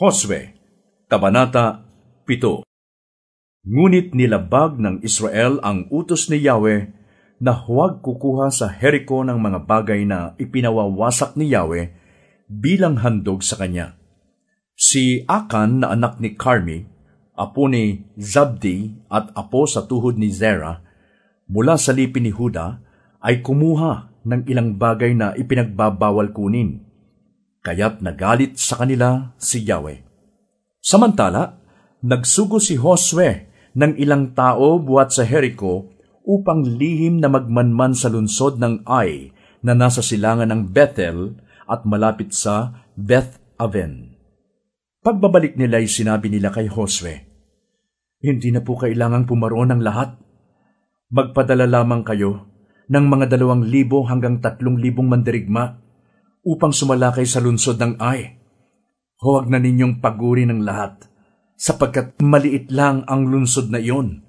Josue, Kabanata 7 Ngunit nilabag ng Israel ang utos ni Yahweh na huwag kukuha sa Jericho ng mga bagay na ipinawawasak ni Yahweh bilang handog sa kanya. Si Akan na anak ni Carmi, apo ni Zabdi at apo sa tuhod ni Zerah, mula sa lipin ni Huda, ay kumuha ng ilang bagay na ipinagbabawal kunin. Kaya't nagalit sa kanila si Yahweh. Samantala, nagsugo si Josue ng ilang tao buhat sa Jericho upang lihim na magmanman sa lunsod ng Ai na nasa silangan ng Bethel at malapit sa Beth Aven. Pagbabalik nila ay sinabi nila kay Josue, Hindi na po kailangang pumaroon ng lahat. Magpadala lamang kayo ng mga dalawang libo hanggang tatlong libong mandirigma upang sumalakay sa lunsod ng Ai. Huwag na ninyong paguri ng lahat, sapagkat maliit lang ang lunsod na iyon.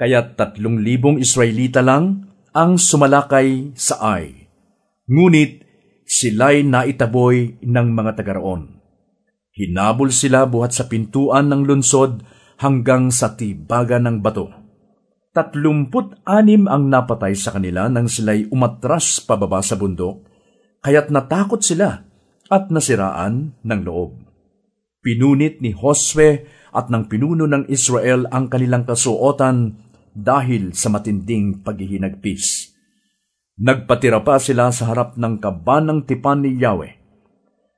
Kaya tatlong libong Israelita lang ang sumalakay sa Ai. Ngunit sila'y naitaboy ng mga tagaroon. Hinabol sila buhat sa pintuan ng lunsod hanggang sa tibagan ng bato. Tatlumput-anim ang napatay sa kanila nang sila'y umatras pababa sa bundok, kaya't natakot sila at nasiraan ng loob. Pinunit ni Josue at ng pinuno ng Israel ang kanilang kasuotan dahil sa matinding paghihinagpis. Nagpatira pa sila sa harap ng kabanang tipan ni Yahweh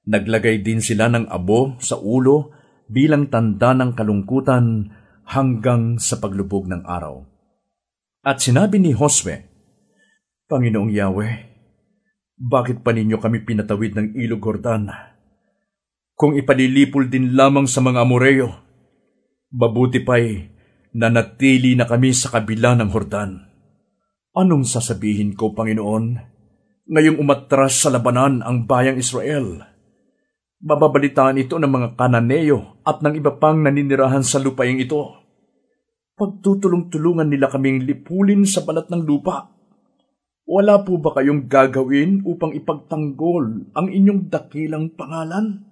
Naglagay din sila ng abo sa ulo bilang tanda ng kalungkutan hanggang sa paglubog ng araw. At sinabi ni Josue, Panginoong Yahweh, bakit pa ninyo kami pinatawid ng ilog Hordan? Kung ipalilipol din lamang sa mga Amoreo, babuti pa'y nanatili na kami sa kabila ng Hordan. Anong sasabihin ko, Panginoon, ngayong umatras sa labanan ang bayang Israel? Bababalitaan ito ng mga kananeo at ng iba pang naninirahan sa lupaing ito. Pagtutulong-tulungan nila kaming lipulin sa balat ng lupa. Wala po ba kayong gagawin upang ipagtanggol ang inyong dakilang pangalan?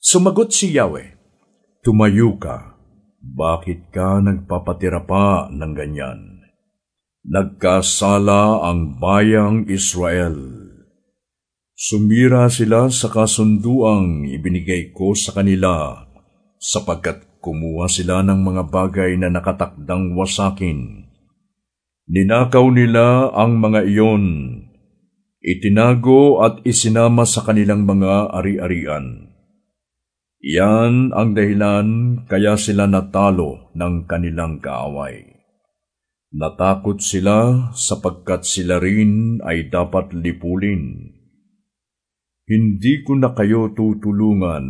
Sumagot si Yahweh, Tumayo ka. Bakit ka nagpapatira pa ng ganyan? Nagkasala ang bayang Israel Sumira sila sa kasunduang ibinigay ko sa kanila sapagkat kumuha sila ng mga bagay na nakatakdang wasakin. Ninakaw nila ang mga iyon, itinago at isinama sa kanilang mga ari-arian. Iyan ang dahilan kaya sila natalo ng kanilang kaaway. Natakot sila sapagkat sila rin ay dapat lipulin hindi ko na kayo tutulungan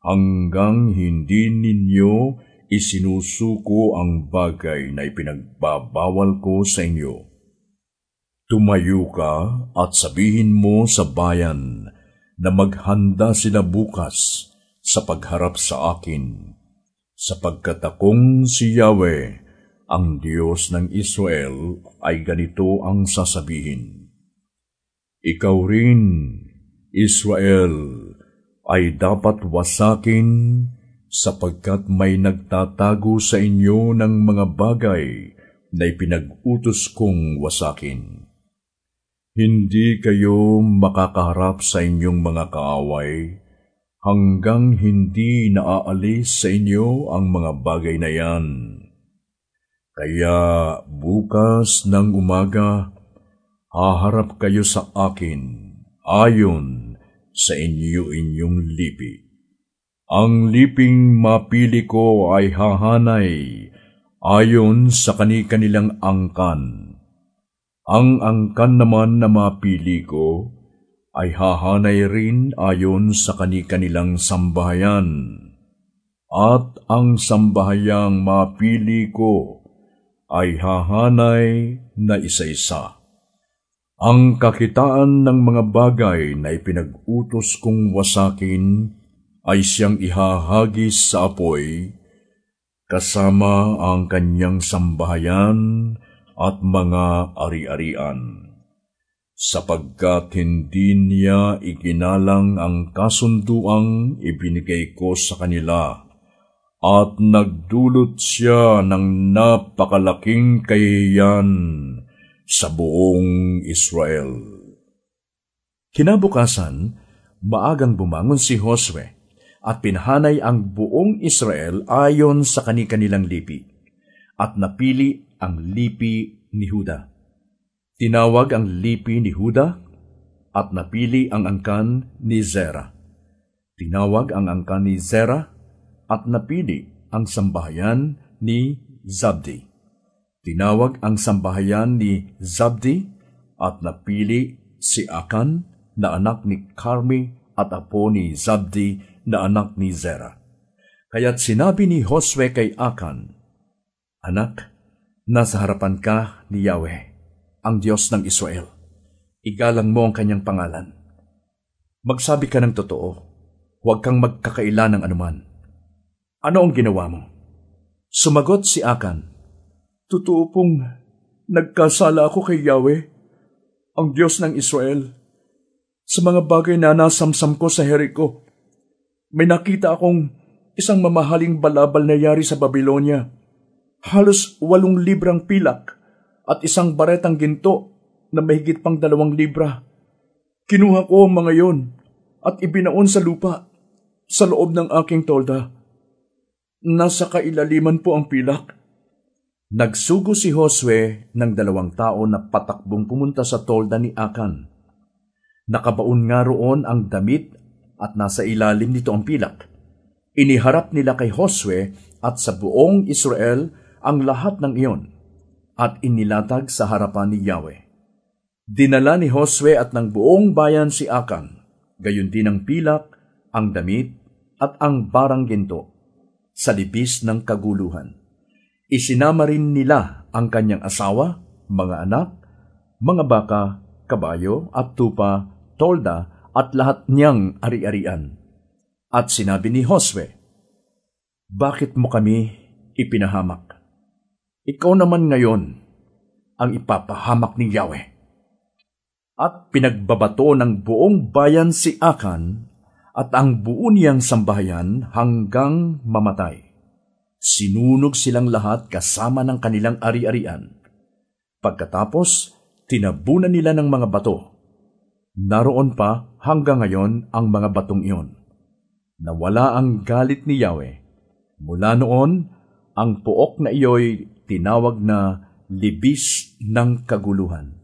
hanggang hindi ninyo isinusuko ang bagay na ipinagbabawal ko sa inyo. Tumayo ka at sabihin mo sa bayan na maghanda sila bukas sa pagharap sa akin, sapagkat akong si Yahweh, ang Diyos ng Israel, ay ganito ang sasabihin. Ikaw rin, Israel ay dapat wasakin sapagkat may nagtatago sa inyo ng mga bagay na ipinag-utos kong wasakin. Hindi kayo makakaharap sa inyong mga kaaway hanggang hindi naaalis sa inyo ang mga bagay na yan. Kaya bukas ng umaga, haharap kayo sa akin ayon sa inyo inyong lipi. Ang liping mapili ko ay hahanay ayon sa kani-kanilang angkan. Ang angkan naman na mapili ko ay hahanay rin ayon sa kani-kanilang sambahayan. At ang sambahayang mapili ko ay hahanay na isa-isa. Ang kakitaan ng mga bagay na ipinag-utos kong wasakin ay siyang ihahagis sa apoy, kasama ang kanyang sambahayan at mga ari-arian. sapagkat hindi niya iginalang ang kasunduang ibinigay ko sa kanila, at nagdulot siya ng napakalaking kahiyan sa buong Israel. Kinabukasan, maagang bumangon si Josue at pinhanay ang buong Israel ayon sa kani-kanilang lipi, at napili ang lipi ni Huda. Tinawag ang lipi ni Huda at napili ang angkan ni Zera. Tinawag ang angkan ni Zera at napili ang sambahayan ni Zabdi. Tinawag ang sambahayan ni Zabdi at napili si Akan na anak ni Carmi at apo ni Zabdi na anak ni Zera. Kaya't sinabi ni Josue kay Akan, Anak, nasa harapan ka ni Yahweh ang Diyos ng Israel. Igalang mo ang kanyang pangalan. Magsabi ka ng totoo. Huwag kang magkakaila ng anuman. Ano ang ginawa mo? Sumagot si Akan, Totoo pong nagkasala ako kay Yahweh, ang Diyos ng Israel, sa mga bagay na nasamsam ko sa Jericho. May nakita akong isang mamahaling balabal na yari sa Babylonia. Halos walong librang pilak at isang baretang ginto na mahigit pang dalawang libra. Kinuha ko ang mga yon at ibinaon sa lupa sa loob ng aking tolda. Nasa kailaliman po ang pilak. Nagsugo si Josue ng dalawang tao na patakbong pumunta sa tolda ni Akan. Nakabaon nga roon ang damit at nasa ilalim nito ang pilak. Iniharap nila kay Josue at sa buong Israel ang lahat ng iyon at inilatag sa harapan ni Yahweh. Dinala ni Josue at ng buong bayan si Akan, gayon din ang pilak, ang damit, at ang barang ginto, sa libis ng kaguluhan. Isinama rin nila ang kanyang asawa, mga anak, mga baka, kabayo at tupa, tolda at lahat niyang ari-arian. At sinabi ni Josue, Bakit mo kami ipinahamak? Ikaw naman ngayon ang ipapahamak ni Yahweh. At pinagbabato ng buong bayan si Akan at ang buo niyang sambahayan hanggang mamatay. Sinunog silang lahat kasama ng kanilang ari-arian. Pagkatapos, tinabunan nila ng mga bato. Naroon pa hanggang ngayon ang mga batong iyon. Nawala ang galit ni Yahweh. Mula noon, ang puok na iyo'y tinawag na libis ng kaguluhan.